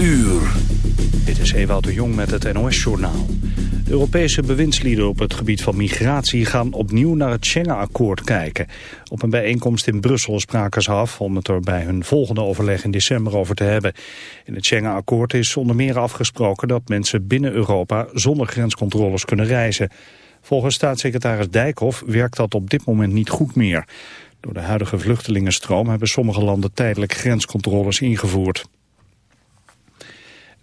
uur. Dit is Ewout de Jong met het NOS-journaal. Europese bewindslieden op het gebied van migratie gaan opnieuw naar het Schengen-akkoord kijken. Op een bijeenkomst in Brussel spraken ze af om het er bij hun volgende overleg in december over te hebben. In het Schengen-akkoord is onder meer afgesproken dat mensen binnen Europa zonder grenscontroles kunnen reizen. Volgens staatssecretaris Dijkhoff werkt dat op dit moment niet goed meer. Door de huidige vluchtelingenstroom hebben sommige landen tijdelijk grenscontroles ingevoerd.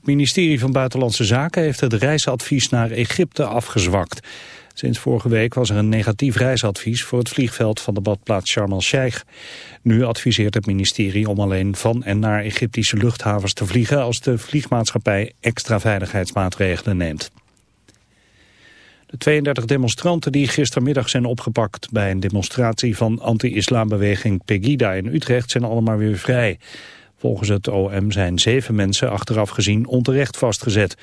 Het ministerie van Buitenlandse Zaken heeft het reisadvies naar Egypte afgezwakt. Sinds vorige week was er een negatief reisadvies voor het vliegveld van de badplaats Sharm el-Sheikh. Nu adviseert het ministerie om alleen van en naar Egyptische luchthavens te vliegen als de vliegmaatschappij extra veiligheidsmaatregelen neemt. De 32 demonstranten die gistermiddag zijn opgepakt bij een demonstratie van anti-islambeweging Pegida in Utrecht zijn allemaal weer vrij. Volgens het OM zijn zeven mensen achteraf gezien onterecht vastgezet.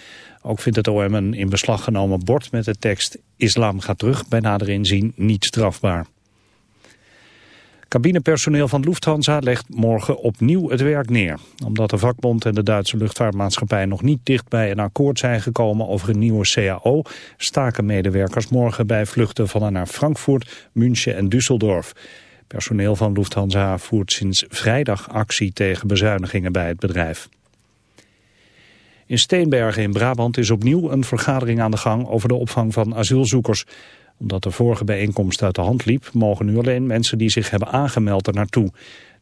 Ook vindt het OM een in beslag genomen bord met de tekst Islam gaat terug bij nader inzien niet strafbaar. Cabinepersoneel van Lufthansa legt morgen opnieuw het werk neer. Omdat de vakbond en de Duitse luchtvaartmaatschappij nog niet dicht bij een akkoord zijn gekomen over een nieuwe CAO, staken medewerkers morgen bij vluchten van en naar Frankfurt, München en Düsseldorf. Personeel van Lufthansa voert sinds vrijdag actie tegen bezuinigingen bij het bedrijf. In Steenbergen in Brabant is opnieuw een vergadering aan de gang over de opvang van asielzoekers omdat de vorige bijeenkomst uit de hand liep, mogen nu alleen mensen die zich hebben aangemeld er naartoe.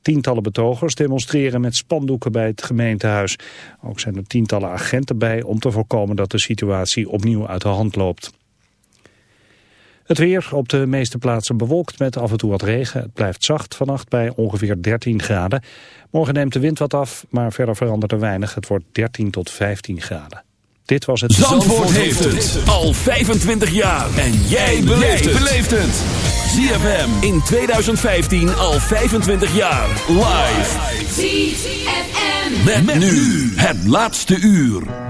Tientallen betogers demonstreren met spandoeken bij het gemeentehuis. Ook zijn er tientallen agenten bij om te voorkomen dat de situatie opnieuw uit de hand loopt. Het weer op de meeste plaatsen bewolkt met af en toe wat regen. Het blijft zacht vannacht bij ongeveer 13 graden. Morgen neemt de wind wat af, maar verder verandert er weinig. Het wordt 13 tot 15 graden. Dit was het... Zandvoort, Zandvoort heeft het al 25 jaar. En jij beleeft het. ZFM in 2015 al 25 jaar. Live. ZFM. Met, met nu het laatste uur.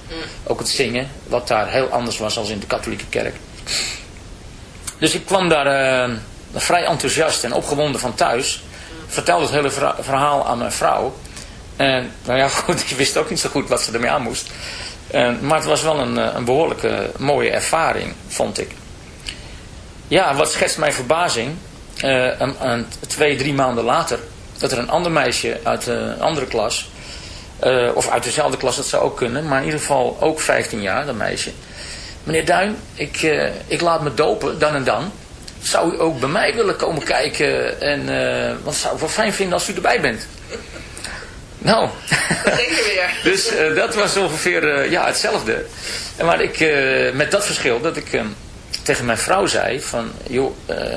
Ook het zingen, wat daar heel anders was dan in de katholieke kerk. Dus ik kwam daar uh, vrij enthousiast en opgewonden van thuis. Vertelde het hele verhaal aan mijn vrouw. En nou ja, goed, ik wist ook niet zo goed wat ze ermee aan moest. maar het was wel een, eh, een behoorlijke mooie ervaring, vond ik. Ja, wat schetst mijn verbazing. Uh, een, een, twee, drie maanden later. Dat er een ander meisje uit een andere klas. Uh, of uit dezelfde klas, dat zou ook kunnen. Maar in ieder geval ook 15 jaar, dat meisje meneer Duin, ik, uh, ik laat me dopen, dan en dan. Zou u ook bij mij willen komen kijken? En, uh, want zou ik wel fijn vinden als u erbij bent. Nou, weer. dus uh, dat was ongeveer ja, hetzelfde. En maar ik, met dat verschil dat ik tegen mijn vrouw zei van, joh,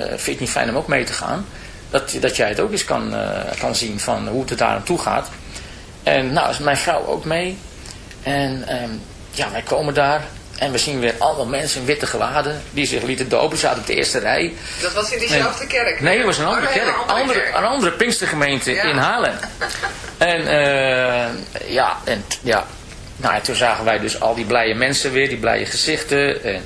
vind je het niet fijn om ook mee te gaan? Dat, dat jij het ook eens kan, kan zien van hoe het daar aan toe gaat. En nou is mijn vrouw ook mee. En ehm, ja, wij komen daar. En we zien weer allemaal mensen in witte gewaden die zich lieten dopen. zaten op de eerste rij. Dat was in diezelfde kerk? Nee, dat was een andere oh, kerk. Een andere, andere, Een andere Pinkstergemeente in Haarlem. En uh, ja, en ja. Nou, toen zagen wij dus al die blije mensen weer, die blije gezichten. En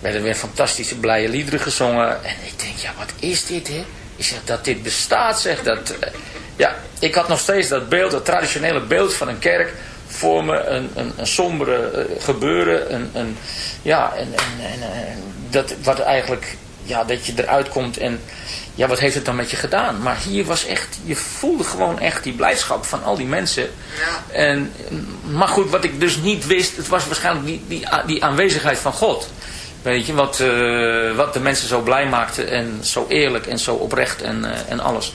werden weer fantastische blije liederen gezongen. En ik denk, ja, wat is dit, hè? Ik zeg, dat dit bestaat, zeg. Dat, uh, ja, ik had nog steeds dat beeld, dat traditionele beeld van een kerk voor me een, een, een sombere uh, gebeuren. Een, een, ja, en, en, en, dat, wat eigenlijk, ja, dat je eruit komt en ja, wat heeft het dan met je gedaan? Maar hier was echt, je voelde gewoon echt die blijdschap van al die mensen. Ja. En, maar goed, wat ik dus niet wist, het was waarschijnlijk die, die, die aanwezigheid van God. Weet je, wat, uh, wat de mensen zo blij maakte en zo eerlijk en zo oprecht en, uh, en alles.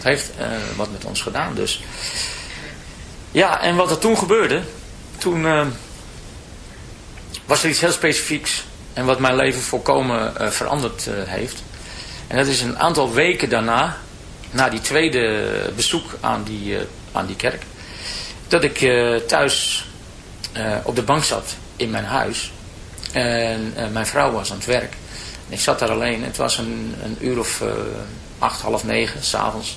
Het heeft uh, wat met ons gedaan dus. Ja, en wat er toen gebeurde, toen uh, was er iets heel specifieks. En wat mijn leven volkomen uh, veranderd heeft. En dat is een aantal weken daarna, na die tweede bezoek aan die, aan die kerk. Dat ik thuis op de bank zat in mijn huis. En mijn vrouw was aan het werk. Ik zat daar alleen. Het was een, een uur of acht, half negen, s'avonds,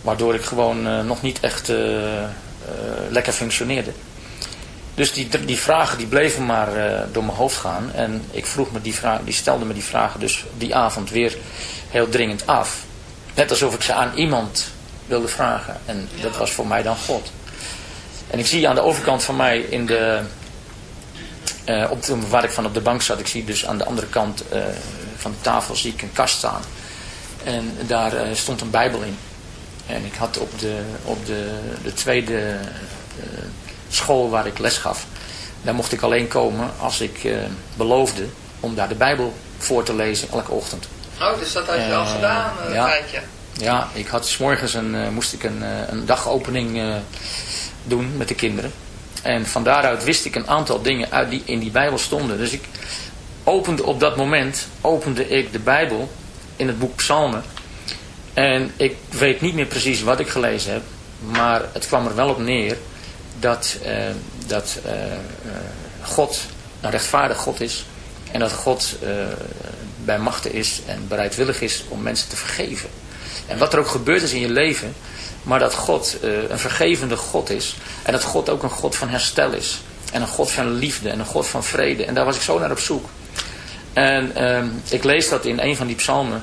Waardoor ik gewoon uh, nog niet echt lekker functioneerde. Dus die, die vragen die bleven maar door mijn hoofd gaan. En ik vroeg me die, vraag, die stelde me die vragen dus die avond weer heel dringend af. Net alsof ik ze aan iemand wilde vragen. En dat was voor mij dan God. En ik zie aan de overkant van mij in de, op de, waar ik van op de bank zat, ik zie dus aan de andere kant van de tafel zie ik een kast staan. En daar uh, stond een bijbel in. En ik had op de, op de, de tweede uh, school waar ik les gaf. Daar mocht ik alleen komen als ik uh, beloofde om daar de bijbel voor te lezen elke ochtend. Oh, dus dat had je al gedaan een ja, tijdje? Ja, ik had s morgens een, moest ik een, een dagopening doen met de kinderen. En van daaruit wist ik een aantal dingen uit die in die bijbel stonden. Dus ik opende op dat moment, opende ik de Bijbel in het boek Psalmen. En ik weet niet meer precies wat ik gelezen heb. Maar het kwam er wel op neer dat, uh, dat uh, God een rechtvaardig God is. En dat God bij machten is en bereidwillig is om mensen te vergeven. En wat er ook gebeurd is in je leven. Maar dat God een vergevende God is. En dat God ook een God van herstel is. En een God van liefde en een God van vrede. En daar was ik zo naar op zoek. En um, ik lees dat in een van die psalmen.